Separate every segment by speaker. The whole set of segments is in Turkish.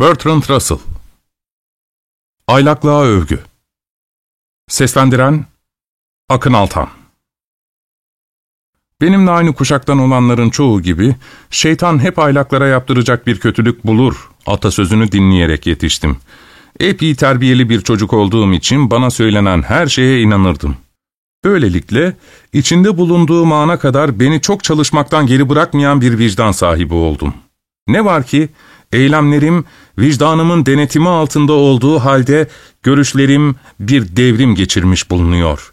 Speaker 1: Bertrand Russell Aylaklığa Övgü Seslendiren Akın Altan Benimle aynı kuşaktan olanların çoğu gibi, şeytan hep aylaklara yaptıracak bir kötülük bulur atasözünü dinleyerek yetiştim. Epey terbiyeli bir çocuk olduğum için bana söylenen her şeye inanırdım. Böylelikle içinde bulunduğum ana kadar beni çok çalışmaktan geri bırakmayan bir vicdan sahibi oldum. Ne var ki, eylemlerim vicdanımın denetimi altında olduğu halde görüşlerim bir devrim geçirmiş bulunuyor.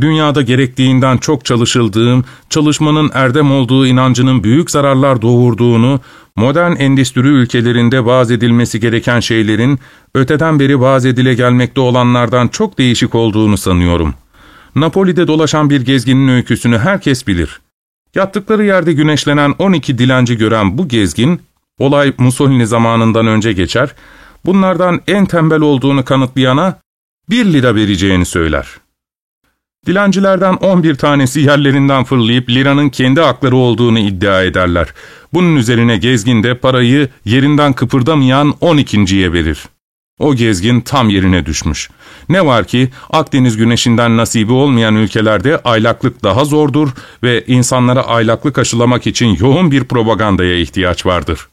Speaker 1: Dünyada gerektiğinden çok çalışıldığım, çalışmanın erdem olduğu inancının büyük zararlar doğurduğunu, modern endüstri ülkelerinde vaaz edilmesi gereken şeylerin öteden beri vaaz edile gelmekte olanlardan çok değişik olduğunu sanıyorum. Napoli'de dolaşan bir gezginin öyküsünü herkes bilir. Yattıkları yerde güneşlenen 12 dilenci gören bu gezgin, Olay Mussolini zamanından önce geçer, bunlardan en tembel olduğunu kanıtlayana bir lira vereceğini söyler. Dilencilerden 11 tanesi yerlerinden fırlayıp liranın kendi hakları olduğunu iddia ederler. Bunun üzerine gezgin de parayı yerinden kıpırdamayan 12.ye verir. O gezgin tam yerine düşmüş. Ne var ki Akdeniz güneşinden nasibi olmayan ülkelerde aylaklık daha zordur ve insanlara aylaklık aşılamak için yoğun bir propagandaya ihtiyaç vardır.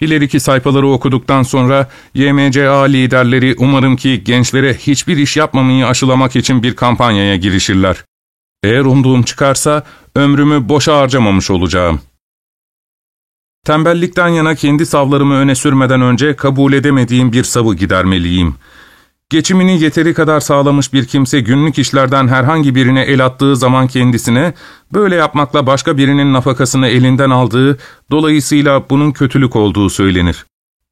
Speaker 1: İleriki sayfaları okuduktan sonra YMCA liderleri umarım ki gençlere hiçbir iş yapmamayı aşılamak için bir kampanyaya girişirler. Eğer umduğum çıkarsa ömrümü boşa harcamamış olacağım. Tembellikten yana kendi savlarımı öne sürmeden önce kabul edemediğim bir savı gidermeliyim.'' Geçimini yeteri kadar sağlamış bir kimse günlük işlerden herhangi birine el attığı zaman kendisine, böyle yapmakla başka birinin nafakasını elinden aldığı, dolayısıyla bunun kötülük olduğu söylenir.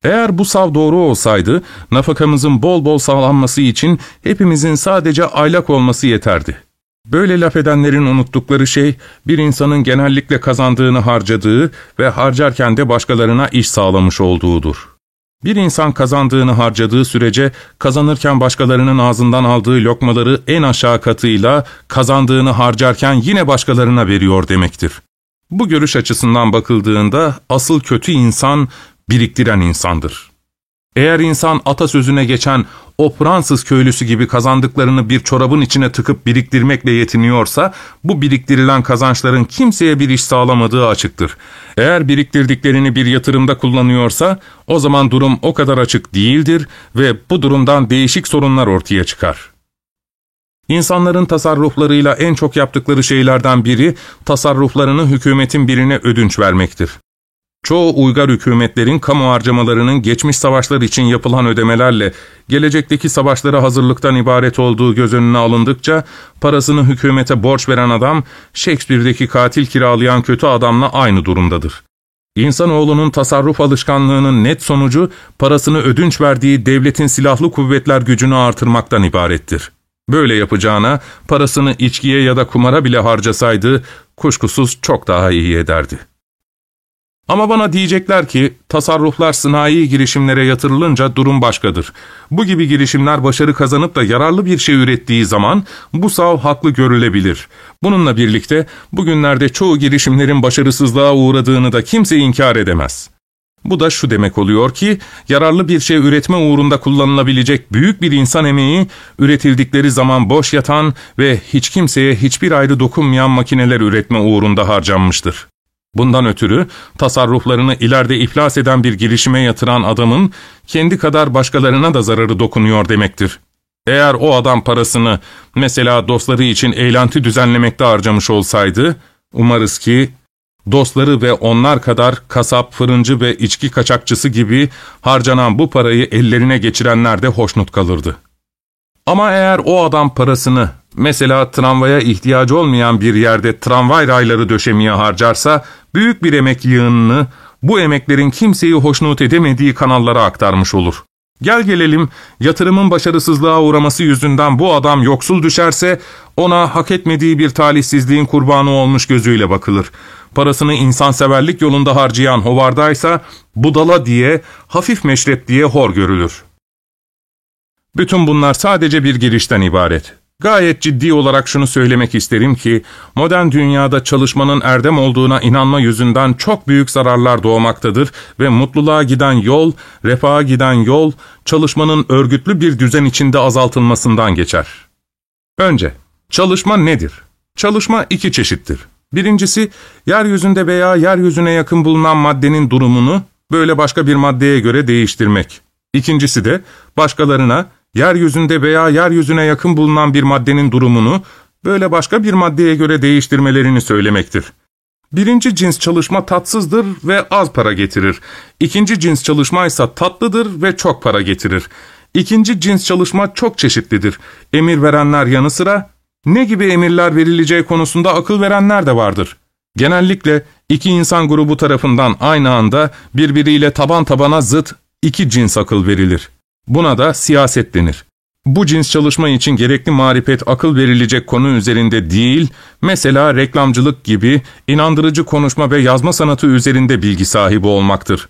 Speaker 1: Eğer bu sav doğru olsaydı, nafakamızın bol bol sağlanması için hepimizin sadece aylak olması yeterdi. Böyle laf edenlerin unuttukları şey, bir insanın genellikle kazandığını harcadığı ve harcarken de başkalarına iş sağlamış olduğudur. Bir insan kazandığını harcadığı sürece kazanırken başkalarının ağzından aldığı lokmaları en aşağı katıyla kazandığını harcarken yine başkalarına veriyor demektir. Bu görüş açısından bakıldığında asıl kötü insan biriktiren insandır. Eğer insan atasözüne geçen o Fransız köylüsü gibi kazandıklarını bir çorabın içine tıkıp biriktirmekle yetiniyorsa, bu biriktirilen kazançların kimseye bir iş sağlamadığı açıktır. Eğer biriktirdiklerini bir yatırımda kullanıyorsa, o zaman durum o kadar açık değildir ve bu durumdan değişik sorunlar ortaya çıkar. İnsanların tasarruflarıyla en çok yaptıkları şeylerden biri, tasarruflarını hükümetin birine ödünç vermektir. Çoğu uygar hükümetlerin kamu harcamalarının geçmiş savaşlar için yapılan ödemelerle gelecekteki savaşlara hazırlıktan ibaret olduğu göz önüne alındıkça parasını hükümete borç veren adam Shakespeare'deki katil kiralayan kötü adamla aynı durumdadır. İnsanoğlunun tasarruf alışkanlığının net sonucu parasını ödünç verdiği devletin silahlı kuvvetler gücünü artırmaktan ibarettir. Böyle yapacağına parasını içkiye ya da kumara bile harcasaydı kuşkusuz çok daha iyi ederdi. Ama bana diyecekler ki tasarruflar sınai girişimlere yatırılınca durum başkadır. Bu gibi girişimler başarı kazanıp da yararlı bir şey ürettiği zaman bu sav haklı görülebilir. Bununla birlikte bugünlerde çoğu girişimlerin başarısızlığa uğradığını da kimse inkar edemez. Bu da şu demek oluyor ki, yararlı bir şey üretme uğrunda kullanılabilecek büyük bir insan emeği, üretildikleri zaman boş yatan ve hiç kimseye hiçbir ayrı dokunmayan makineler üretme uğrunda harcanmıştır. Bundan ötürü tasarruflarını ileride iflas eden bir girişime yatıran adamın kendi kadar başkalarına da zararı dokunuyor demektir. Eğer o adam parasını mesela dostları için eğlenti düzenlemekte harcamış olsaydı, umarız ki dostları ve onlar kadar kasap, fırıncı ve içki kaçakçısı gibi harcanan bu parayı ellerine geçirenler de hoşnut kalırdı. Ama eğer o adam parasını mesela tramvaya ihtiyacı olmayan bir yerde tramvay rayları döşemeye harcarsa büyük bir emek yığınını bu emeklerin kimseyi hoşnut edemediği kanallara aktarmış olur. Gel gelelim yatırımın başarısızlığa uğraması yüzünden bu adam yoksul düşerse ona hak etmediği bir talihsizliğin kurbanı olmuş gözüyle bakılır. Parasını insanseverlik yolunda harcayan hovardaysa budala diye hafif meşrep diye hor görülür. Bütün bunlar sadece bir girişten ibaret. Gayet ciddi olarak şunu söylemek isterim ki, modern dünyada çalışmanın erdem olduğuna inanma yüzünden çok büyük zararlar doğmaktadır ve mutluluğa giden yol, refaha giden yol, çalışmanın örgütlü bir düzen içinde azaltılmasından geçer. Önce, çalışma nedir? Çalışma iki çeşittir. Birincisi, yeryüzünde veya yeryüzüne yakın bulunan maddenin durumunu böyle başka bir maddeye göre değiştirmek. İkincisi de, başkalarına, yeryüzünde veya yeryüzüne yakın bulunan bir maddenin durumunu böyle başka bir maddeye göre değiştirmelerini söylemektir. Birinci cins çalışma tatsızdır ve az para getirir. İkinci cins çalışma ise tatlıdır ve çok para getirir. İkinci cins çalışma çok çeşitlidir. Emir verenler yanı sıra ne gibi emirler verileceği konusunda akıl verenler de vardır. Genellikle iki insan grubu tarafından aynı anda birbiriyle taban tabana zıt iki cins akıl verilir. Buna da siyaset denir. Bu cins çalışma için gerekli marifet akıl verilecek konu üzerinde değil, mesela reklamcılık gibi inandırıcı konuşma ve yazma sanatı üzerinde bilgi sahibi olmaktır.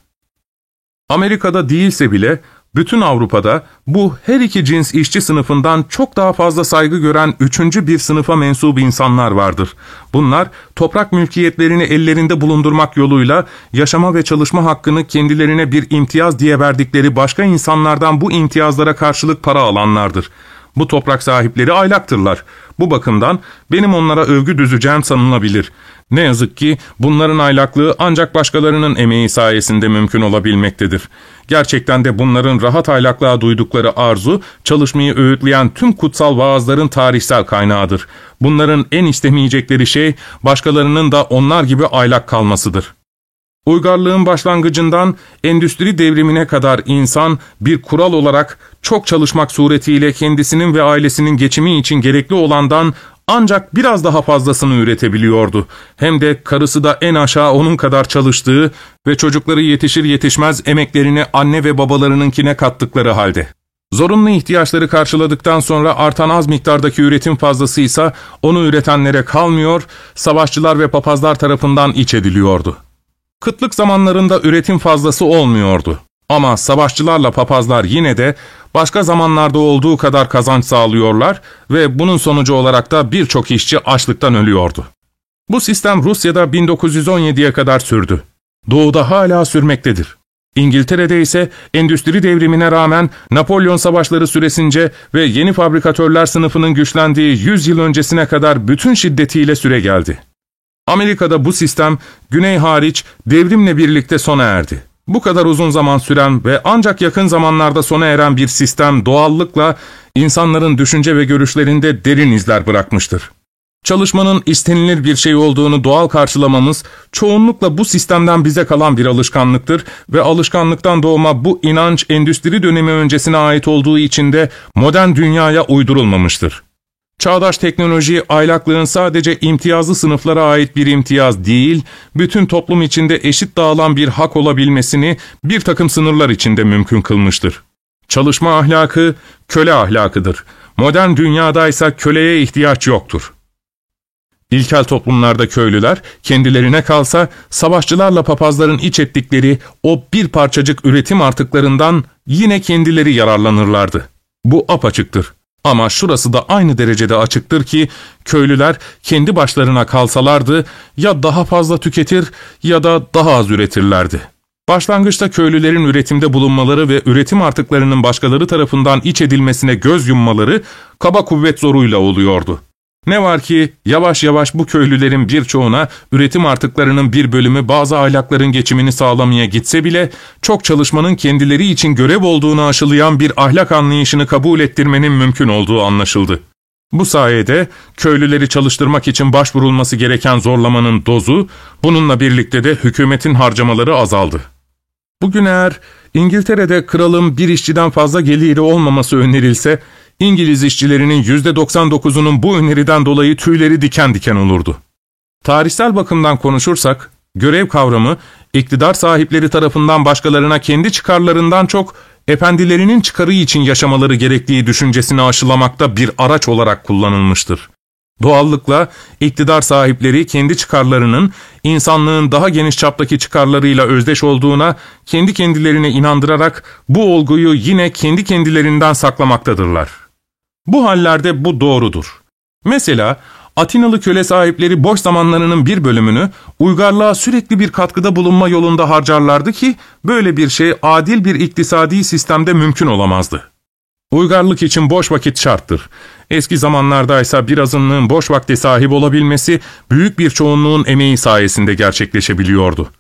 Speaker 1: Amerika'da değilse bile bütün Avrupa'da bu her iki cins işçi sınıfından çok daha fazla saygı gören üçüncü bir sınıfa mensup insanlar vardır. Bunlar toprak mülkiyetlerini ellerinde bulundurmak yoluyla yaşama ve çalışma hakkını kendilerine bir imtiyaz diye verdikleri başka insanlardan bu imtiyazlara karşılık para alanlardır. Bu toprak sahipleri aylaktırlar. Bu bakımdan benim onlara övgü düzeceğim sanılabilir. Ne yazık ki bunların aylaklığı ancak başkalarının emeği sayesinde mümkün olabilmektedir. Gerçekten de bunların rahat aylaklığa duydukları arzu, çalışmayı öğütleyen tüm kutsal vaazların tarihsel kaynağıdır. Bunların en istemeyecekleri şey, başkalarının da onlar gibi aylak kalmasıdır. Uygarlığın başlangıcından endüstri devrimine kadar insan bir kural olarak çok çalışmak suretiyle kendisinin ve ailesinin geçimi için gerekli olandan ancak biraz daha fazlasını üretebiliyordu. Hem de karısı da en aşağı onun kadar çalıştığı ve çocukları yetişir yetişmez emeklerini anne ve babalarınınkine kattıkları halde. Zorunlu ihtiyaçları karşıladıktan sonra artan az miktardaki üretim fazlasıysa onu üretenlere kalmıyor, savaşçılar ve papazlar tarafından iç ediliyordu. Kıtlık zamanlarında üretim fazlası olmuyordu. Ama savaşçılarla papazlar yine de başka zamanlarda olduğu kadar kazanç sağlıyorlar ve bunun sonucu olarak da birçok işçi açlıktan ölüyordu. Bu sistem Rusya'da 1917'ye kadar sürdü. Doğuda hala sürmektedir. İngiltere'de ise endüstri devrimine rağmen Napolyon savaşları süresince ve yeni fabrikatörler sınıfının güçlendiği 100 yıl öncesine kadar bütün şiddetiyle süre geldi. Amerika'da bu sistem güney hariç devrimle birlikte sona erdi. Bu kadar uzun zaman süren ve ancak yakın zamanlarda sona eren bir sistem doğallıkla insanların düşünce ve görüşlerinde derin izler bırakmıştır. Çalışmanın istenilir bir şey olduğunu doğal karşılamamız çoğunlukla bu sistemden bize kalan bir alışkanlıktır ve alışkanlıktan doğma bu inanç endüstri dönemi öncesine ait olduğu için de modern dünyaya uydurulmamıştır. Çağdaş teknoloji aylaklığın sadece imtiyazlı sınıflara ait bir imtiyaz değil, bütün toplum içinde eşit dağılan bir hak olabilmesini bir takım sınırlar içinde mümkün kılmıştır. Çalışma ahlakı köle ahlakıdır. Modern dünyada ise köleye ihtiyaç yoktur. İlkel toplumlarda köylüler kendilerine kalsa savaşçılarla papazların iç ettikleri o bir parçacık üretim artıklarından yine kendileri yararlanırlardı. Bu apaçıktır. Ama şurası da aynı derecede açıktır ki köylüler kendi başlarına kalsalardı ya daha fazla tüketir ya da daha az üretirlerdi. Başlangıçta köylülerin üretimde bulunmaları ve üretim artıklarının başkaları tarafından iç edilmesine göz yummaları kaba kuvvet zoruyla oluyordu. Ne var ki yavaş yavaş bu köylülerin birçoğuna üretim artıklarının bir bölümü bazı aylakların geçimini sağlamaya gitse bile çok çalışmanın kendileri için görev olduğunu aşılayan bir ahlak anlayışını kabul ettirmenin mümkün olduğu anlaşıldı. Bu sayede köylüleri çalıştırmak için başvurulması gereken zorlamanın dozu, bununla birlikte de hükümetin harcamaları azaldı. Bugün eğer İngiltere'de kralın bir işçiden fazla geliri olmaması önerilse, İngiliz işçilerinin %99'unun bu öneriden dolayı tüyleri diken diken olurdu. Tarihsel bakımdan konuşursak, görev kavramı, iktidar sahipleri tarafından başkalarına kendi çıkarlarından çok, efendilerinin çıkarı için yaşamaları gerektiği düşüncesini aşılamakta bir araç olarak kullanılmıştır. Doğallıkla iktidar sahipleri kendi çıkarlarının insanlığın daha geniş çaptaki çıkarlarıyla özdeş olduğuna kendi kendilerine inandırarak bu olguyu yine kendi kendilerinden saklamaktadırlar. Bu hallerde bu doğrudur. Mesela Atinalı köle sahipleri boş zamanlarının bir bölümünü uygarlığa sürekli bir katkıda bulunma yolunda harcarlardı ki böyle bir şey adil bir iktisadi sistemde mümkün olamazdı. Uygarlık için boş vakit şarttır. Eski zamanlardaysa bir azınlığın boş vakte sahip olabilmesi büyük bir çoğunluğun emeği sayesinde gerçekleşebiliyordu.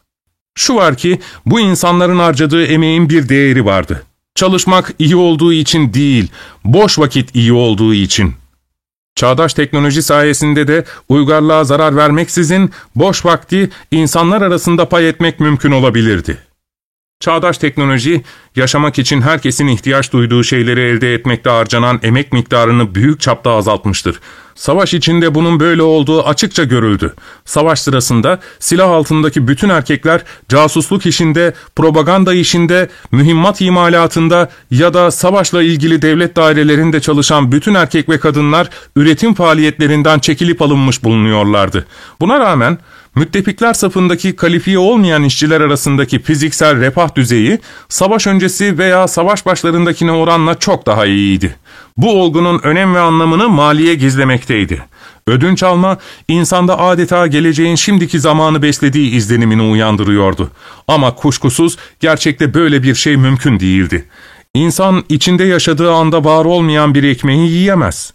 Speaker 1: Şu var ki bu insanların harcadığı emeğin bir değeri vardı. Çalışmak iyi olduğu için değil, boş vakit iyi olduğu için. Çağdaş teknoloji sayesinde de uygarlığa zarar vermeksizin boş vakti insanlar arasında pay etmek mümkün olabilirdi. Çağdaş teknoloji, yaşamak için herkesin ihtiyaç duyduğu şeyleri elde etmekte harcanan emek miktarını büyük çapta azaltmıştır. Savaş içinde bunun böyle olduğu açıkça görüldü. Savaş sırasında silah altındaki bütün erkekler casusluk işinde, propaganda işinde, mühimmat imalatında ya da savaşla ilgili devlet dairelerinde çalışan bütün erkek ve kadınlar üretim faaliyetlerinden çekilip alınmış bulunuyorlardı. Buna rağmen müttefikler safındaki kalifiye olmayan işçiler arasındaki fiziksel refah düzeyi savaş öncesi veya savaş başlarındakine oranla çok daha iyiydi. Bu olgunun önem ve anlamını maliye gizlemekteydi. Ödünç alma, insanda adeta geleceğin şimdiki zamanı beslediği izlenimini uyandırıyordu. Ama kuşkusuz gerçekte böyle bir şey mümkün değildi. İnsan içinde yaşadığı anda var olmayan bir ekmeği yiyemez.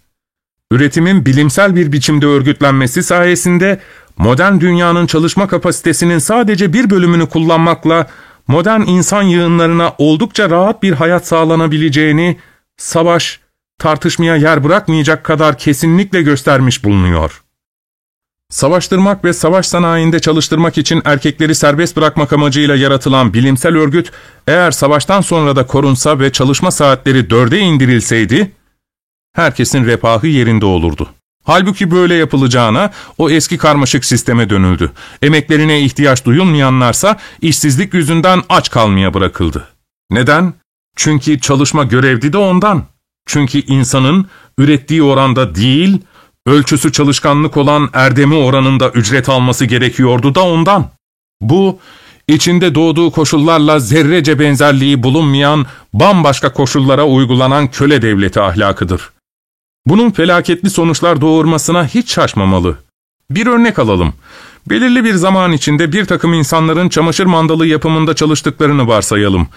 Speaker 1: Üretimin bilimsel bir biçimde örgütlenmesi sayesinde modern dünyanın çalışma kapasitesinin sadece bir bölümünü kullanmakla modern insan yığınlarına oldukça rahat bir hayat sağlanabileceğini savaş, tartışmaya yer bırakmayacak kadar kesinlikle göstermiş bulunuyor. Savaştırmak ve savaş sanayinde çalıştırmak için erkekleri serbest bırakmak amacıyla yaratılan bilimsel örgüt, eğer savaştan sonra da korunsa ve çalışma saatleri dörde indirilseydi, herkesin refahı yerinde olurdu. Halbuki böyle yapılacağına o eski karmaşık sisteme dönüldü. Emeklerine ihtiyaç duyulmayanlarsa işsizlik yüzünden aç kalmaya bırakıldı. Neden? Çünkü çalışma görevdi de ondan. Çünkü insanın ürettiği oranda değil, ölçüsü çalışkanlık olan erdemi oranında ücret alması gerekiyordu da ondan. Bu, içinde doğduğu koşullarla zerrece benzerliği bulunmayan bambaşka koşullara uygulanan köle devleti ahlakıdır. Bunun felaketli sonuçlar doğurmasına hiç şaşmamalı. Bir örnek alalım. Belirli bir zaman içinde bir takım insanların çamaşır mandalı yapımında çalıştıklarını varsayalım.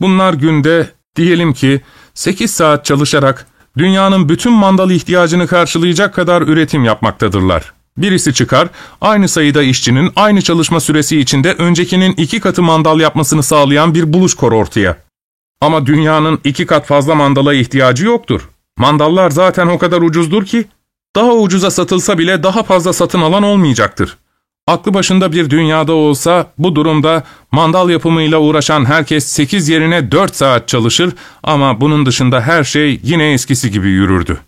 Speaker 1: Bunlar günde, diyelim ki 8 saat çalışarak dünyanın bütün mandal ihtiyacını karşılayacak kadar üretim yapmaktadırlar. Birisi çıkar, aynı sayıda işçinin aynı çalışma süresi içinde öncekinin iki katı mandal yapmasını sağlayan bir buluş kor ortaya. Ama dünyanın iki kat fazla mandala ihtiyacı yoktur. Mandallar zaten o kadar ucuzdur ki, daha ucuza satılsa bile daha fazla satın alan olmayacaktır. Aklı başında bir dünyada olsa bu durumda mandal yapımıyla uğraşan herkes 8 yerine 4 saat çalışır ama bunun dışında her şey yine eskisi gibi yürürdü.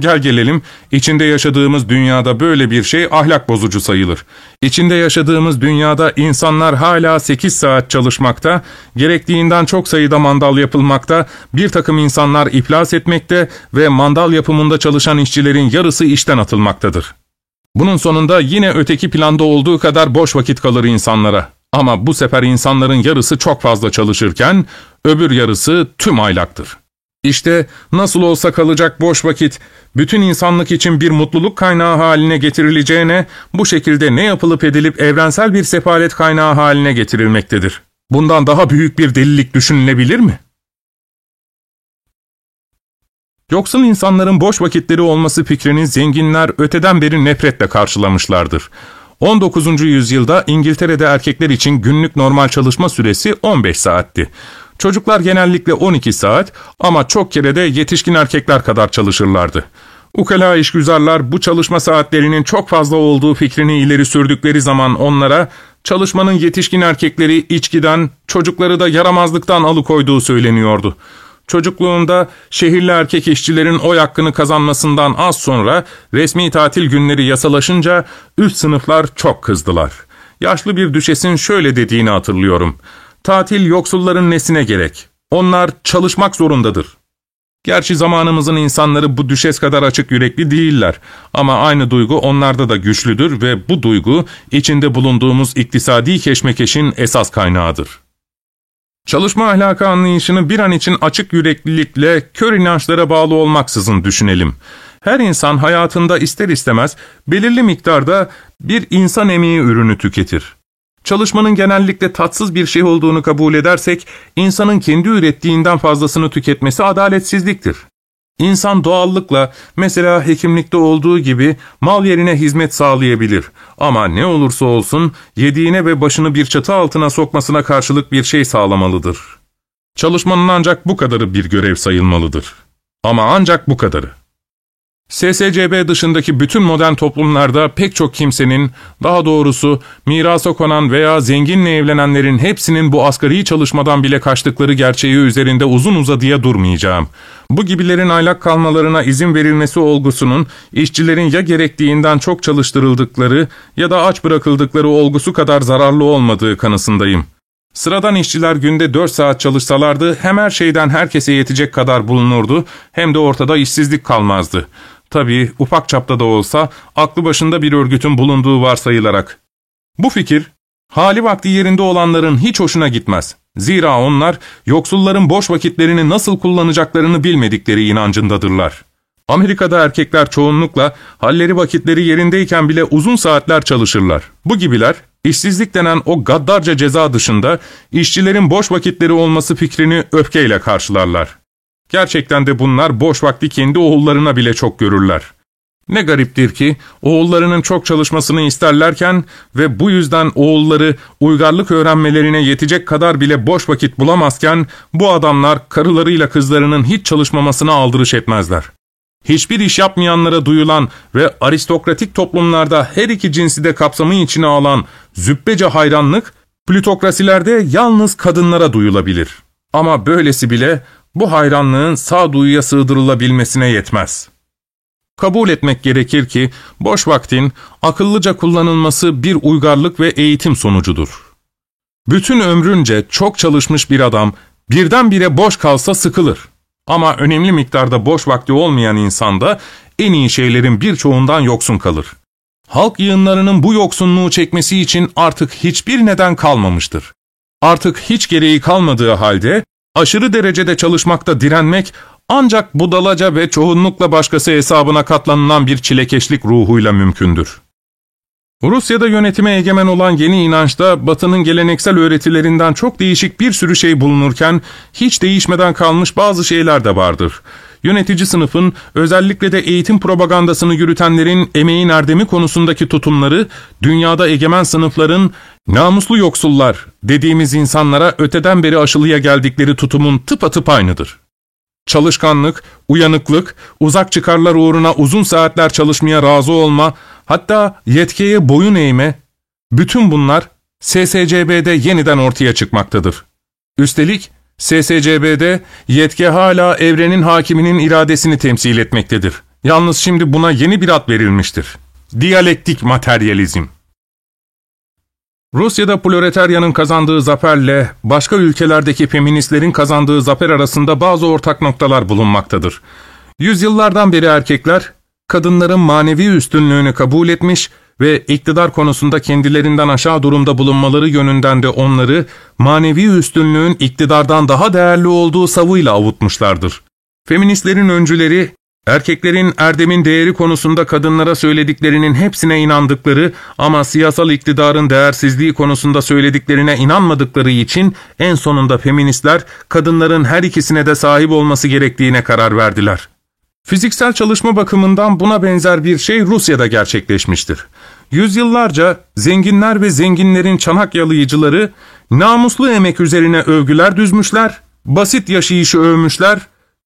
Speaker 1: Gel gelelim, içinde yaşadığımız dünyada böyle bir şey ahlak bozucu sayılır. İçinde yaşadığımız dünyada insanlar hala 8 saat çalışmakta, gerektiğinden çok sayıda mandal yapılmakta, bir takım insanlar iflas etmekte ve mandal yapımında çalışan işçilerin yarısı işten atılmaktadır. Bunun sonunda yine öteki planda olduğu kadar boş vakit kalır insanlara. Ama bu sefer insanların yarısı çok fazla çalışırken, öbür yarısı tüm aylaktır. İşte nasıl olsa kalacak boş vakit, bütün insanlık için bir mutluluk kaynağı haline getirileceğine, bu şekilde ne yapılıp edilip evrensel bir sefalet kaynağı haline getirilmektedir. Bundan daha büyük bir delilik düşünülebilir mi? Yoksul insanların boş vakitleri olması fikrini zenginler öteden beri nefretle karşılamışlardır. 19. yüzyılda İngiltere'de erkekler için günlük normal çalışma süresi 15 saatti. Çocuklar genellikle 12 saat ama çok kere de yetişkin erkekler kadar çalışırlardı. Ukala işgüzarlar bu çalışma saatlerinin çok fazla olduğu fikrini ileri sürdükleri zaman onlara çalışmanın yetişkin erkekleri içkiden, çocukları da yaramazlıktan alıkoyduğu söyleniyordu. Çocukluğunda şehirli erkek işçilerin oy hakkını kazanmasından az sonra resmi tatil günleri yasalaşınca üst sınıflar çok kızdılar. Yaşlı bir düşesin şöyle dediğini hatırlıyorum. Tatil yoksulların nesine gerek? Onlar çalışmak zorundadır. Gerçi zamanımızın insanları bu düşes kadar açık yürekli değiller ama aynı duygu onlarda da güçlüdür ve bu duygu içinde bulunduğumuz iktisadi keşmekeşin esas kaynağıdır. Çalışma ahlakı anlayışını bir an için açık yüreklilikle, kör inançlara bağlı olmaksızın düşünelim. Her insan hayatında ister istemez belirli miktarda bir insan emeği ürünü tüketir. Çalışmanın genellikle tatsız bir şey olduğunu kabul edersek, insanın kendi ürettiğinden fazlasını tüketmesi adaletsizliktir. İnsan doğallıkla, mesela hekimlikte olduğu gibi mal yerine hizmet sağlayabilir. Ama ne olursa olsun yediğine ve başını bir çatı altına sokmasına karşılık bir şey sağlamalıdır. Çalışmanın ancak bu kadarı bir görev sayılmalıdır. Ama ancak bu kadarı. SSCB dışındaki bütün modern toplumlarda pek çok kimsenin, daha doğrusu mirasa konan veya zenginle evlenenlerin hepsinin bu asgari çalışmadan bile kaçtıkları gerçeği üzerinde uzun uzadıya durmayacağım. Bu gibilerin aylak kalmalarına izin verilmesi olgusunun, işçilerin ya gerektiğinden çok çalıştırıldıkları ya da aç bırakıldıkları olgusu kadar zararlı olmadığı kanısındayım. Sıradan işçiler günde 4 saat çalışsalardı hem her şeyden herkese yetecek kadar bulunurdu hem de ortada işsizlik kalmazdı. Tabii ufak çapta da olsa aklı başında bir örgütün bulunduğu varsayılarak. Bu fikir, hali vakti yerinde olanların hiç hoşuna gitmez. Zira onlar yoksulların boş vakitlerini nasıl kullanacaklarını bilmedikleri inancındadırlar. Amerika'da erkekler çoğunlukla halleri vakitleri yerindeyken bile uzun saatler çalışırlar. Bu gibiler, işsizlik denen o gaddarca ceza dışında işçilerin boş vakitleri olması fikrini öfkeyle karşılarlar. Gerçekten de bunlar boş vakti kendi oğullarına bile çok görürler. Ne gariptir ki oğullarının çok çalışmasını isterlerken ve bu yüzden oğulları uygarlık öğrenmelerine yetecek kadar bile boş vakit bulamazken bu adamlar karılarıyla kızlarının hiç çalışmamasına aldırış etmezler. Hiçbir iş yapmayanlara duyulan ve aristokratik toplumlarda her iki cinsi de kapsamı içine alan züppece hayranlık, plütokrasilerde yalnız kadınlara duyulabilir. Ama böylesi bile bu hayranlığın sağduyuya sığdırılabilmesine yetmez. Kabul etmek gerekir ki boş vaktin akıllıca kullanılması bir uygarlık ve eğitim sonucudur. Bütün ömrünce çok çalışmış bir adam birdenbire boş kalsa sıkılır. Ama önemli miktarda boş vakti olmayan insanda en iyi şeylerin birçoğundan yoksun kalır. Halk yığınlarının bu yoksunluğu çekmesi için artık hiçbir neden kalmamıştır. Artık hiç gereği kalmadığı halde Aşırı derecede çalışmakta direnmek ancak budalaca ve çoğunlukla başkası hesabına katlanılan bir çilekeşlik ruhuyla mümkündür. Rusya'da yönetime egemen olan yeni inançta Batı'nın geleneksel öğretilerinden çok değişik bir sürü şey bulunurken hiç değişmeden kalmış bazı şeyler de vardır. Yönetici sınıfın özellikle de eğitim propagandasını yürütenlerin emeğin erdemi konusundaki tutumları dünyada egemen sınıfların namuslu yoksullar dediğimiz insanlara öteden beri aşılıya geldikleri tutumun tıpatıp aynıdır. Çalışkanlık, uyanıklık, uzak çıkarlar uğruna uzun saatler çalışmaya razı olma, hatta yetkiye boyun eğme, bütün bunlar SSCB'de yeniden ortaya çıkmaktadır. Üstelik SSCB'de yetki hala evrenin hakiminin iradesini temsil etmektedir. Yalnız şimdi buna yeni bir ad verilmiştir. Diyalektik materyalizm. Rusya'da proletaryanın kazandığı zaferle başka ülkelerdeki feministlerin kazandığı zafer arasında bazı ortak noktalar bulunmaktadır. Yüzyıllardan beri erkekler, kadınların manevi üstünlüğünü kabul etmiş ve iktidar konusunda kendilerinden aşağı durumda bulunmaları yönünden de onları manevi üstünlüğün iktidardan daha değerli olduğu savıyla avutmuşlardır. Feministlerin öncüleri, erkeklerin erdemin değeri konusunda kadınlara söylediklerinin hepsine inandıkları ama siyasal iktidarın değersizliği konusunda söylediklerine inanmadıkları için en sonunda feministler kadınların her ikisine de sahip olması gerektiğine karar verdiler. Fiziksel çalışma bakımından buna benzer bir şey Rusya'da gerçekleşmiştir. Yüzyıllarca zenginler ve zenginlerin çanak yalayıcıları namuslu emek üzerine övgüler düzmüşler, basit yaşayışı övmüşler,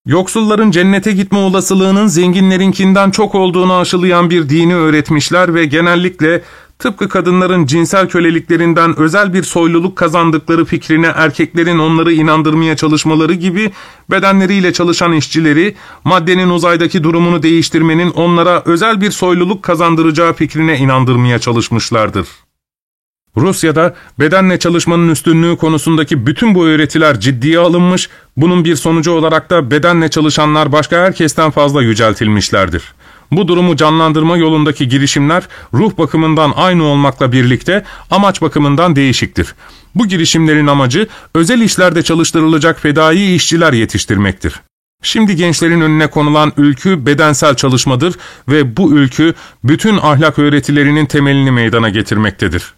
Speaker 1: yoksulların cennete gitme olasılığının zenginlerinkinden çok olduğunu aşılayan bir dini öğretmişler ve genellikle tıpkı kadınların cinsel köleliklerinden özel bir soyluluk kazandıkları fikrine erkeklerin onları inandırmaya çalışmaları gibi bedenleriyle çalışan işçileri maddenin uzaydaki durumunu değiştirmenin onlara özel bir soyluluk kazandıracağı fikrine inandırmaya çalışmışlardır. Rusya'da bedenle çalışmanın üstünlüğü konusundaki bütün bu öğretiler ciddiye alınmış, bunun bir sonucu olarak da bedenle çalışanlar başka herkesten fazla yüceltilmişlerdir. Bu durumu canlandırma yolundaki girişimler ruh bakımından aynı olmakla birlikte amaç bakımından değişiktir. Bu girişimlerin amacı özel işlerde çalıştırılacak fedai işçiler yetiştirmektir. Şimdi gençlerin önüne konulan ülkü bedensel çalışmadır ve bu ülkü bütün ahlak öğretilerinin temelini meydana getirmektedir.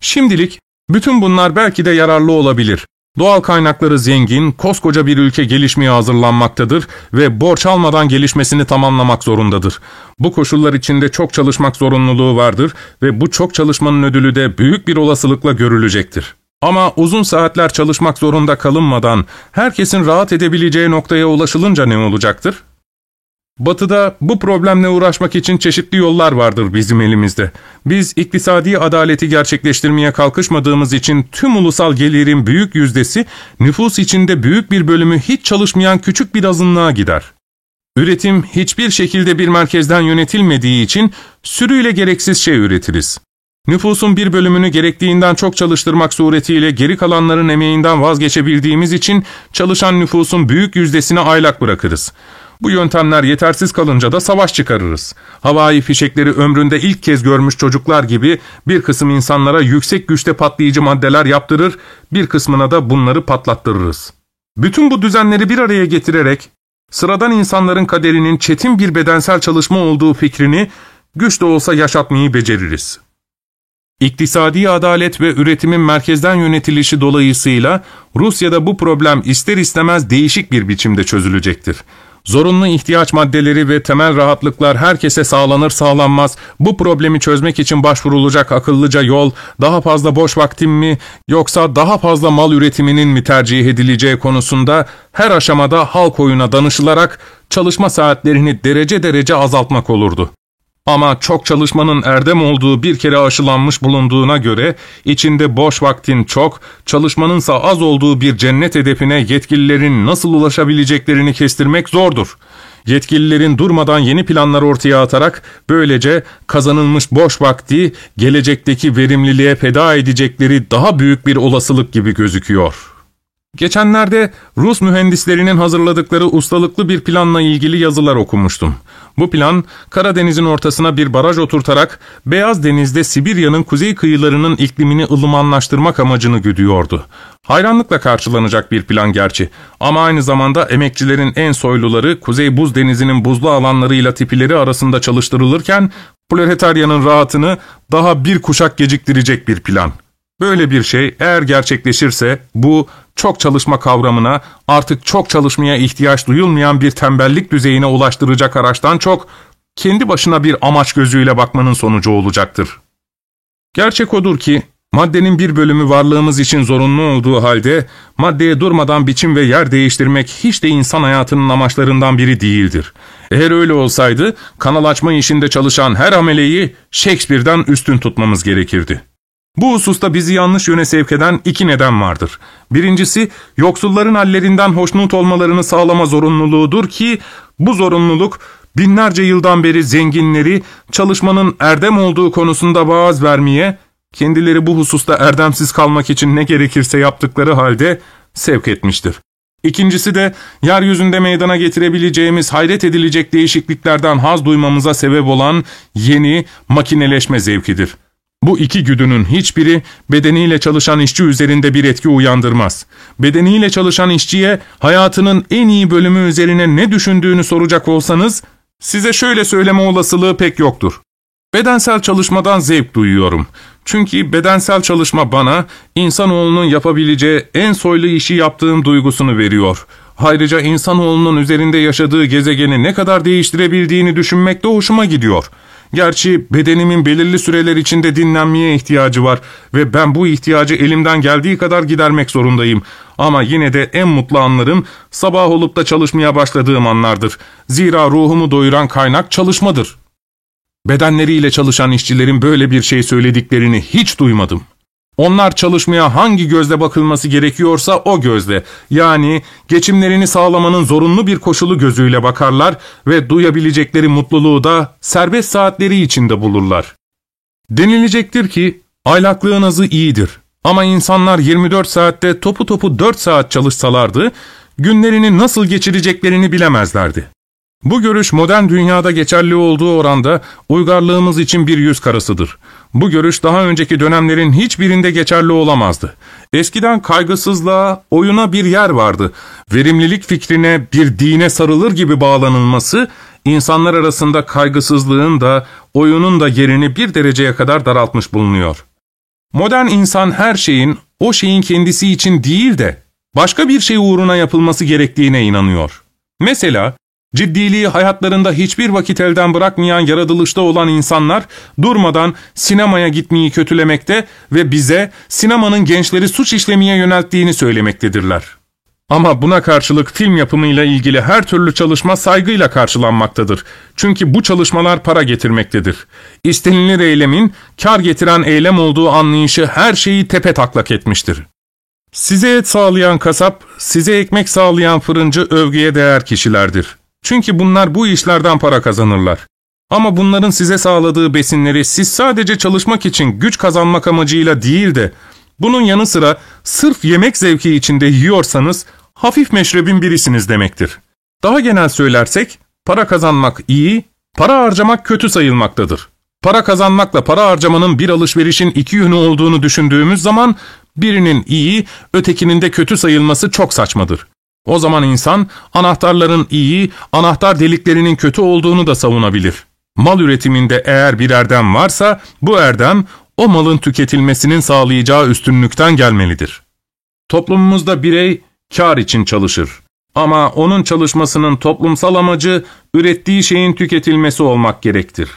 Speaker 1: Şimdilik bütün bunlar belki de yararlı olabilir. Doğal kaynakları zengin, koskoca bir ülke gelişmeye hazırlanmaktadır ve borç almadan gelişmesini tamamlamak zorundadır. Bu koşullar içinde çok çalışmak zorunluluğu vardır ve bu çok çalışmanın ödülü de büyük bir olasılıkla görülecektir. Ama uzun saatler çalışmak zorunda kalınmadan herkesin rahat edebileceği noktaya ulaşılınca ne olacaktır? Batı'da bu problemle uğraşmak için çeşitli yollar vardır bizim elimizde. Biz iktisadi adaleti gerçekleştirmeye kalkışmadığımız için tüm ulusal gelirin büyük yüzdesi nüfus içinde büyük bir bölümü hiç çalışmayan küçük bir azınlığa gider. Üretim hiçbir şekilde bir merkezden yönetilmediği için sürüyle gereksiz şey üretiriz. Nüfusun bir bölümünü gerektiğinden çok çalıştırmak suretiyle geri kalanların emeğinden vazgeçebildiğimiz için çalışan nüfusun büyük yüzdesini aylak bırakırız. Bu yöntemler yetersiz kalınca da savaş çıkarırız. Havai fişekleri ömründe ilk kez görmüş çocuklar gibi bir kısım insanlara yüksek güçte patlayıcı maddeler yaptırır, bir kısmına da bunları patlattırırız. Bütün bu düzenleri bir araya getirerek sıradan insanların kaderinin çetin bir bedensel çalışma olduğu fikrini güç de olsa yaşatmayı beceririz. İktisadi adalet ve üretimin merkezden yönetilişi dolayısıyla Rusya'da bu problem ister istemez değişik bir biçimde çözülecektir. Zorunlu ihtiyaç maddeleri ve temel rahatlıklar herkese sağlanır sağlanmaz bu problemi çözmek için başvurulacak akıllıca yol daha fazla boş vaktim mi yoksa daha fazla mal üretiminin mi tercih edileceği konusunda her aşamada halk oyuna danışılarak çalışma saatlerini derece derece azaltmak olurdu. Ama çok çalışmanın erdem olduğu bir kere aşılanmış bulunduğuna göre, içinde boş vaktin çok, çalışmanınsa az olduğu bir cennet hedefine yetkililerin nasıl ulaşabileceklerini kestirmek zordur. Yetkililerin durmadan yeni planlar ortaya atarak, böylece kazanılmış boş vakti, gelecekteki verimliliğe feda edecekleri daha büyük bir olasılık gibi gözüküyor.'' Geçenlerde Rus mühendislerinin hazırladıkları ustalıklı bir planla ilgili yazılar okumuştum. Bu plan, Karadeniz'in ortasına bir baraj oturtarak Beyaz Deniz'de Sibirya'nın kuzey kıyılarının iklimini ılımanlaştırmak amacını güdüyordu. Hayranlıkla karşılanacak bir plan gerçi ama aynı zamanda emekçilerin en soyluları Kuzey Buz Denizi'nin buzlu alanlarıyla tipileri arasında çalıştırılırken proletaryanın rahatını daha bir kuşak geciktirecek bir plan. Böyle bir şey eğer gerçekleşirse bu çok çalışma kavramına artık çok çalışmaya ihtiyaç duyulmayan bir tembellik düzeyine ulaştıracak araçtan çok kendi başına bir amaç gözüyle bakmanın sonucu olacaktır. Gerçek odur ki maddenin bir bölümü varlığımız için zorunlu olduğu halde maddeye durmadan biçim ve yer değiştirmek hiç de insan hayatının amaçlarından biri değildir. Eğer öyle olsaydı kanal açma işinde çalışan her ameleyi Shakespeare'den üstün tutmamız gerekirdi. Bu hususta bizi yanlış yöne sevk eden iki neden vardır. Birincisi, yoksulların hallerinden hoşnut olmalarını sağlama zorunluluğudur ki, bu zorunluluk binlerce yıldan beri zenginleri çalışmanın erdem olduğu konusunda vaaz vermeye, kendileri bu hususta erdemsiz kalmak için ne gerekirse yaptıkları halde sevk etmiştir. İkincisi de yeryüzünde meydana getirebileceğimiz hayret edilecek değişikliklerden haz duymamıza sebep olan yeni makineleşme zevkidir. Bu iki güdünün hiçbiri bedeniyle çalışan işçi üzerinde bir etki uyandırmaz. Bedeniyle çalışan işçiye hayatının en iyi bölümü üzerine ne düşündüğünü soracak olsanız, size şöyle söyleme olasılığı pek yoktur. Bedensel çalışmadan zevk duyuyorum. Çünkü bedensel çalışma bana, insanoğlunun yapabileceği en soylu işi yaptığım duygusunu veriyor. Ayrıca insanoğlunun üzerinde yaşadığı gezegeni ne kadar değiştirebildiğini düşünmek de hoşuma gidiyor.'' Gerçi bedenimin belirli süreler içinde dinlenmeye ihtiyacı var ve ben bu ihtiyacı elimden geldiği kadar gidermek zorundayım. Ama yine de en mutlu anlarım sabah olup da çalışmaya başladığım anlardır. Zira ruhumu doyuran kaynak çalışmadır. Bedenleriyle çalışan işçilerin böyle bir şey söylediklerini hiç duymadım.'' Onlar çalışmaya hangi gözle bakılması gerekiyorsa o gözle, yani geçimlerini sağlamanın zorunlu bir koşulu gözüyle bakarlar ve duyabilecekleri mutluluğu da serbest saatleri içinde bulurlar. Denilecektir ki aylaklığın azı iyidir ama insanlar 24 saatte topu topu 4 saat çalışsalardı günlerini nasıl geçireceklerini bilemezlerdi. Bu görüş modern dünyada geçerli olduğu oranda uygarlığımız için bir yüz karasıdır. Bu görüş daha önceki dönemlerin hiçbirinde geçerli olamazdı. Eskiden kaygısızlığa, oyuna bir yer vardı. Verimlilik fikrine bir dine sarılır gibi bağlanılması, insanlar arasında kaygısızlığın da, oyunun da yerini bir dereceye kadar daraltmış bulunuyor. Modern insan her şeyin, o şeyin kendisi için değil de, başka bir şey uğruna yapılması gerektiğine inanıyor. Mesela, Ciddiliği hayatlarında hiçbir vakit elden bırakmayan yaratılışta olan insanlar durmadan sinemaya gitmeyi kötülemekte ve bize sinemanın gençleri suç işlemeye yönelttiğini söylemektedirler. Ama buna karşılık film yapımıyla ilgili her türlü çalışma saygıyla karşılanmaktadır. Çünkü bu çalışmalar para getirmektedir. İstenilir eylemin kar getiren eylem olduğu anlayışı her şeyi tepe taklak etmiştir. Size et sağlayan kasap, size ekmek sağlayan fırıncı övgüye değer kişilerdir. Çünkü bunlar bu işlerden para kazanırlar. Ama bunların size sağladığı besinleri siz sadece çalışmak için güç kazanmak amacıyla değil de bunun yanı sıra sırf yemek zevki içinde yiyorsanız hafif meşrebin birisiniz demektir. Daha genel söylersek para kazanmak iyi, para harcamak kötü sayılmaktadır. Para kazanmakla para harcamanın bir alışverişin iki yönü olduğunu düşündüğümüz zaman birinin iyi, ötekinin de kötü sayılması çok saçmadır. O zaman insan anahtarların iyi, anahtar deliklerinin kötü olduğunu da savunabilir. Mal üretiminde eğer bir erdem varsa bu erdem o malın tüketilmesinin sağlayacağı üstünlükten gelmelidir. Toplumumuzda birey kar için çalışır. Ama onun çalışmasının toplumsal amacı ürettiği şeyin tüketilmesi olmak gerektir.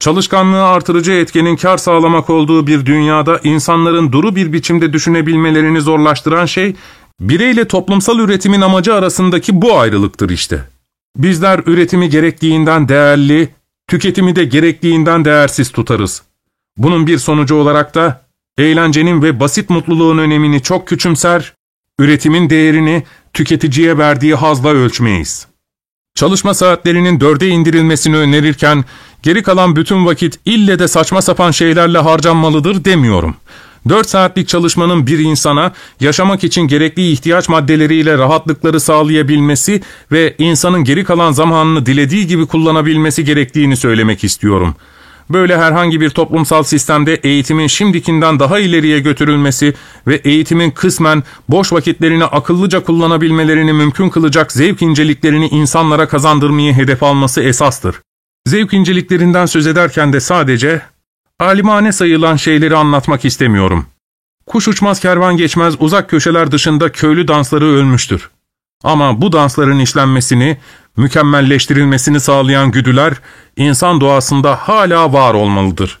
Speaker 1: Çalışkanlığı artırıcı etkenin kar sağlamak olduğu bir dünyada insanların duru bir biçimde düşünebilmelerini zorlaştıran şey Bireyle toplumsal üretimin amacı arasındaki bu ayrılıktır işte. Bizler üretimi gerektiğinden değerli, tüketimi de gerektiğinden değersiz tutarız. Bunun bir sonucu olarak da eğlencenin ve basit mutluluğun önemini çok küçümser, üretimin değerini tüketiciye verdiği hazla ölçmeyiz. Çalışma saatlerinin dörde indirilmesini önerirken geri kalan bütün vakit ille de saçma sapan şeylerle harcanmalıdır demiyorum. 4 saatlik çalışmanın bir insana yaşamak için gerekli ihtiyaç maddeleriyle rahatlıkları sağlayabilmesi ve insanın geri kalan zamanını dilediği gibi kullanabilmesi gerektiğini söylemek istiyorum. Böyle herhangi bir toplumsal sistemde eğitimin şimdikinden daha ileriye götürülmesi ve eğitimin kısmen boş vakitlerini akıllıca kullanabilmelerini mümkün kılacak zevk inceliklerini insanlara kazandırmayı hedef alması esastır. Zevk inceliklerinden söz ederken de sadece Alimane sayılan şeyleri anlatmak istemiyorum. Kuş uçmaz kervan geçmez uzak köşeler dışında köylü dansları ölmüştür. Ama bu dansların işlenmesini, mükemmelleştirilmesini sağlayan güdüler, insan doğasında hala var olmalıdır.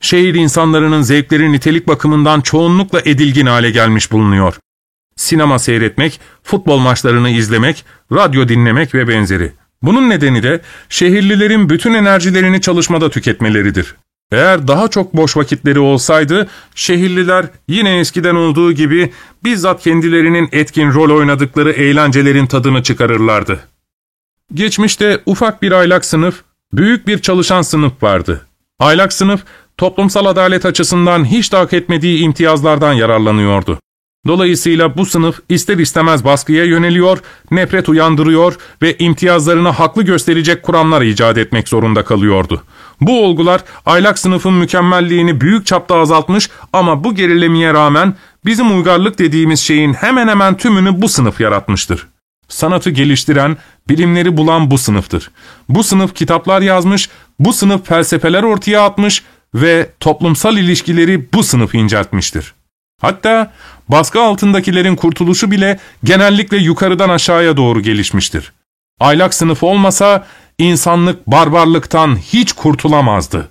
Speaker 1: Şehir insanlarının zevkleri nitelik bakımından çoğunlukla edilgin hale gelmiş bulunuyor. Sinema seyretmek, futbol maçlarını izlemek, radyo dinlemek ve benzeri. Bunun nedeni de şehirlilerin bütün enerjilerini çalışmada tüketmeleridir. Eğer daha çok boş vakitleri olsaydı, şehirliler yine eskiden olduğu gibi bizzat kendilerinin etkin rol oynadıkları eğlencelerin tadını çıkarırlardı. Geçmişte ufak bir aylak sınıf, büyük bir çalışan sınıf vardı. Aylak sınıf, toplumsal adalet açısından hiç de hak etmediği imtiyazlardan yararlanıyordu. Dolayısıyla bu sınıf ister istemez baskıya yöneliyor, nefret uyandırıyor ve imtiyazlarını haklı gösterecek kuramlar icat etmek zorunda kalıyordu. Bu olgular aylak sınıfın mükemmelliğini büyük çapta azaltmış ama bu gerilemeye rağmen bizim uygarlık dediğimiz şeyin hemen hemen tümünü bu sınıf yaratmıştır. Sanatı geliştiren, bilimleri bulan bu sınıftır. Bu sınıf kitaplar yazmış, bu sınıf felsefeler ortaya atmış ve toplumsal ilişkileri bu sınıf inceltmiştir. Hatta baskı altındakilerin kurtuluşu bile genellikle yukarıdan aşağıya doğru gelişmiştir. Aylak sınıf olmasa insanlık barbarlıktan hiç kurtulamazdı.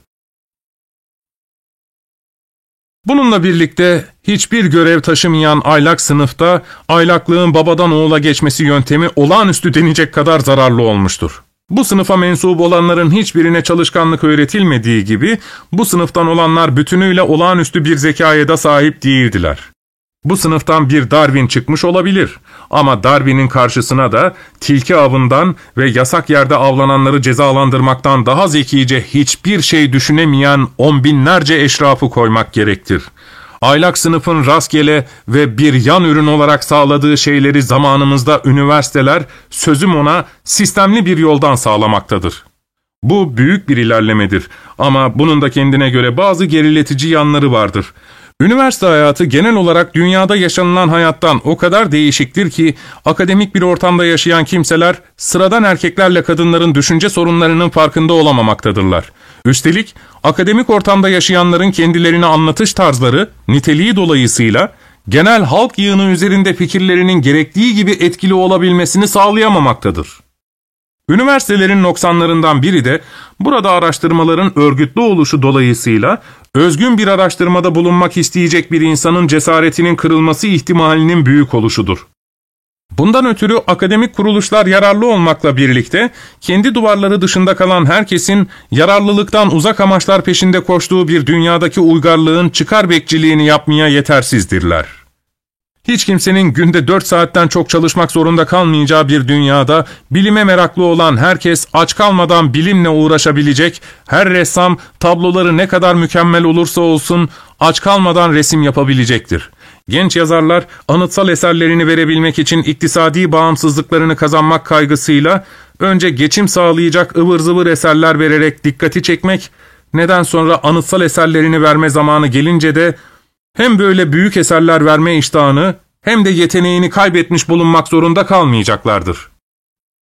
Speaker 1: Bununla birlikte hiçbir görev taşımayan aylak sınıfta aylaklığın babadan oğula geçmesi yöntemi olağanüstü denecek kadar zararlı olmuştur. Bu sınıfa mensup olanların hiçbirine çalışkanlık öğretilmediği gibi bu sınıftan olanlar bütünüyle olağanüstü bir zekaya da sahip değildiler. Bu sınıftan bir Darwin çıkmış olabilir ama Darwin'in karşısına da tilki avından ve yasak yerde avlananları cezalandırmaktan daha zekice hiçbir şey düşünemeyen on binlerce eşrafı koymak gerektir. Aylak sınıfın rastgele ve bir yan ürün olarak sağladığı şeyleri zamanımızda üniversiteler, sözüm ona sistemli bir yoldan sağlamaktadır. Bu büyük bir ilerlemedir ama bunun da kendine göre bazı geriletici yanları vardır. Üniversite hayatı genel olarak dünyada yaşanılan hayattan o kadar değişiktir ki akademik bir ortamda yaşayan kimseler sıradan erkeklerle kadınların düşünce sorunlarının farkında olamamaktadırlar. Üstelik akademik ortamda yaşayanların kendilerini anlatış tarzları niteliği dolayısıyla genel halk yığını üzerinde fikirlerinin gerektiği gibi etkili olabilmesini sağlayamamaktadır. Üniversitelerin noksanlarından biri de burada araştırmaların örgütlü oluşu dolayısıyla özgün bir araştırmada bulunmak isteyecek bir insanın cesaretinin kırılması ihtimalinin büyük oluşudur. Bundan ötürü akademik kuruluşlar yararlı olmakla birlikte kendi duvarları dışında kalan herkesin yararlılıktan uzak amaçlar peşinde koştuğu bir dünyadaki uygarlığın çıkar bekçiliğini yapmaya yetersizdirler. Hiç kimsenin günde 4 saatten çok çalışmak zorunda kalmayacağı bir dünyada bilime meraklı olan herkes aç kalmadan bilimle uğraşabilecek, her ressam tabloları ne kadar mükemmel olursa olsun aç kalmadan resim yapabilecektir. Genç yazarlar anıtsal eserlerini verebilmek için iktisadi bağımsızlıklarını kazanmak kaygısıyla önce geçim sağlayacak ıvır zıvır eserler vererek dikkati çekmek, neden sonra anıtsal eserlerini verme zamanı gelince de hem böyle büyük eserler verme iştahını hem de yeteneğini kaybetmiş bulunmak zorunda kalmayacaklardır.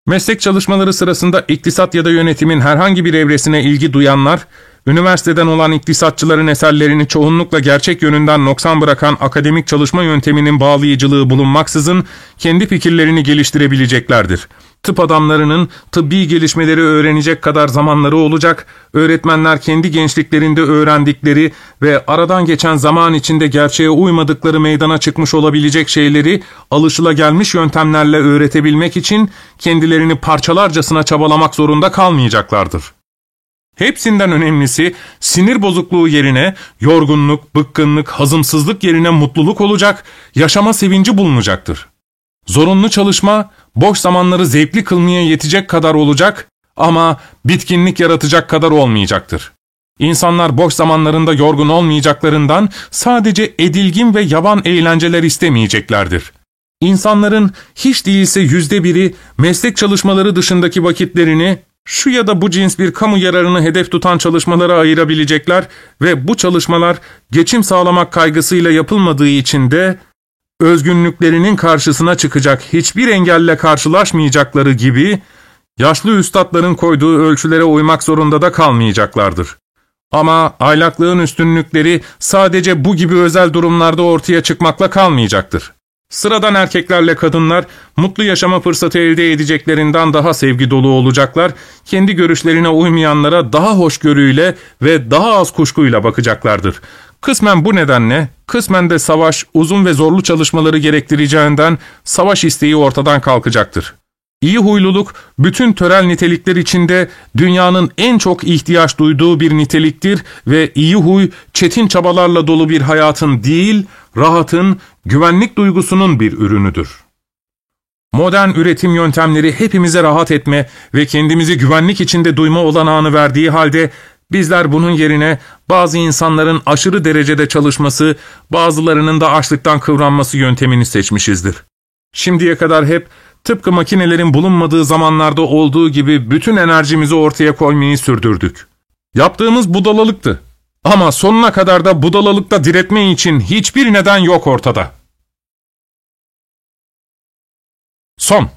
Speaker 1: Meslek çalışmaları sırasında iktisat ya da yönetimin herhangi bir evresine ilgi duyanlar, üniversiteden olan iktisatçıların eserlerini çoğunlukla gerçek yönünden noksan bırakan akademik çalışma yönteminin bağlayıcılığı bulunmaksızın kendi fikirlerini geliştirebileceklerdir. Tıp adamlarının tıbbi gelişmeleri öğrenecek kadar zamanları olacak, öğretmenler kendi gençliklerinde öğrendikleri ve aradan geçen zaman içinde gerçeğe uymadıkları meydana çıkmış olabilecek şeyleri alışılagelmiş yöntemlerle öğretebilmek için kendilerini parçalarcasına çabalamak zorunda kalmayacaklardır. Hepsinden önemlisi sinir bozukluğu yerine yorgunluk, bıkkınlık, hazımsızlık yerine mutluluk olacak, yaşama sevinci bulunacaktır. Zorunlu çalışma, boş zamanları zevkli kılmaya yetecek kadar olacak ama bitkinlik yaratacak kadar olmayacaktır. İnsanlar boş zamanlarında yorgun olmayacaklarından sadece edilgin ve yaban eğlenceler istemeyeceklerdir. İnsanların hiç değilse yüzde biri meslek çalışmaları dışındaki vakitlerini şu ya da bu cins bir kamu yararını hedef tutan çalışmalara ayırabilecekler ve bu çalışmalar geçim sağlamak kaygısıyla yapılmadığı için de özgünlüklerinin karşısına çıkacak hiçbir engelle karşılaşmayacakları gibi yaşlı üstadların koyduğu ölçülere uymak zorunda da kalmayacaklardır. Ama aylaklığın üstünlükleri sadece bu gibi özel durumlarda ortaya çıkmakla kalmayacaktır. Sıradan erkeklerle kadınlar mutlu yaşama fırsatı elde edeceklerinden daha sevgi dolu olacaklar, kendi görüşlerine uymayanlara daha hoşgörüyle ve daha az kuşkuyla bakacaklardır. Kısmen bu nedenle, kısmen de savaş uzun ve zorlu çalışmaları gerektireceğinden savaş isteği ortadan kalkacaktır. İyi huyluluk, bütün törel nitelikler içinde dünyanın en çok ihtiyaç duyduğu bir niteliktir ve iyi huy, çetin çabalarla dolu bir hayatın değil, rahatın, güvenlik duygusunun bir ürünüdür. Modern üretim yöntemleri hepimize rahat etme ve kendimizi güvenlik içinde duyma olanağını verdiği halde Bizler bunun yerine bazı insanların aşırı derecede çalışması, bazılarının da açlıktan kıvranması yöntemini seçmişizdir. Şimdiye kadar hep tıpkı makinelerin bulunmadığı zamanlarda olduğu gibi bütün enerjimizi ortaya koymayı sürdürdük. Yaptığımız budalalıktı. Ama sonuna kadar da budalalıkta diretme için hiçbir neden yok ortada. Son